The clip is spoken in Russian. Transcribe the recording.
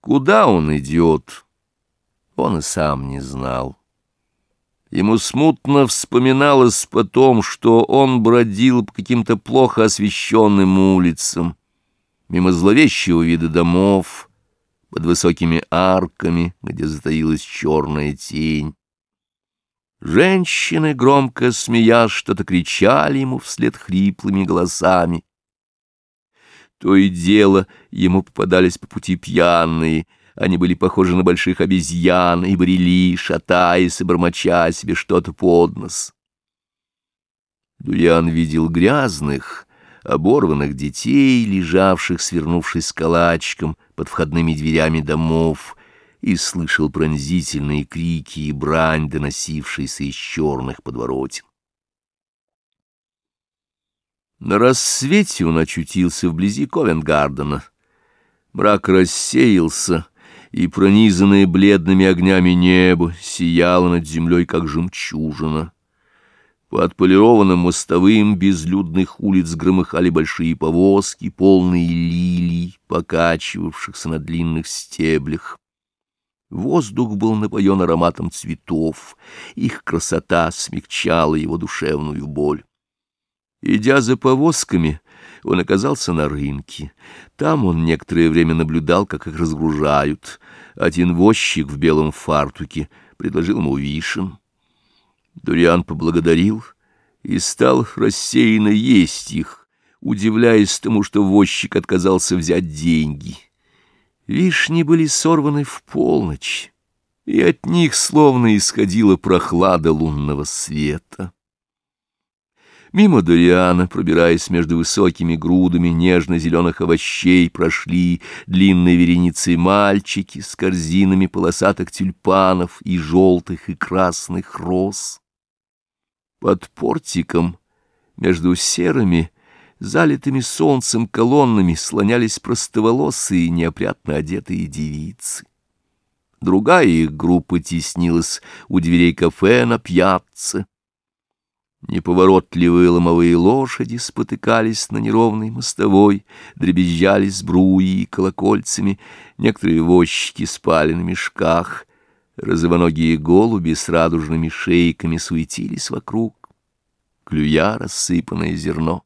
Куда он идет, он и сам не знал. Ему смутно вспоминалось потом, что он бродил по каким-то плохо освещенным улицам, мимо зловещего вида домов, под высокими арками, где затаилась черная тень. Женщины, громко смеясь, что-то кричали ему вслед хриплыми голосами. То и дело ему попадались по пути пьяные, они были похожи на больших обезьян и брели, шатаясь и бормоча себе что-то под нос. Дуян видел грязных, оборванных детей, лежавших, свернувшись калачиком под входными дверями домов, и слышал пронзительные крики и брань, доносившиеся из черных подворотен. На рассвете он очутился вблизи Ковенгардена. Мрак рассеялся, и пронизанное бледными огнями небо сияло над землей, как жемчужина. По отполированным мостовым безлюдных улиц громыхали большие повозки, полные лилий, покачивавшихся на длинных стеблях. Воздух был напоен ароматом цветов, их красота смягчала его душевную боль. Идя за повозками, он оказался на рынке. Там он некоторое время наблюдал, как их разгружают. Один возчик в белом фартуке предложил ему вишен. Дуриан поблагодарил и стал рассеянно есть их, удивляясь тому, что возчик отказался взять деньги. Вишни были сорваны в полночь, и от них словно исходила прохлада лунного света. Мимо Дориана, пробираясь между высокими грудами нежно-зеленых овощей, прошли длинные вереницы мальчики с корзинами полосатых тюльпанов и желтых и красных роз. Под портиком, между серыми, залитыми солнцем колоннами, слонялись простоволосые, неопрятно одетые девицы. Другая их группа теснилась у дверей кафе на пьяцца. Неповоротливые ломовые лошади спотыкались на неровной мостовой, дребезжали сбруи и колокольцами, некоторые возчики спали на мешках, розовоногие голуби с радужными шейками суетились вокруг, клюя рассыпанное зерно.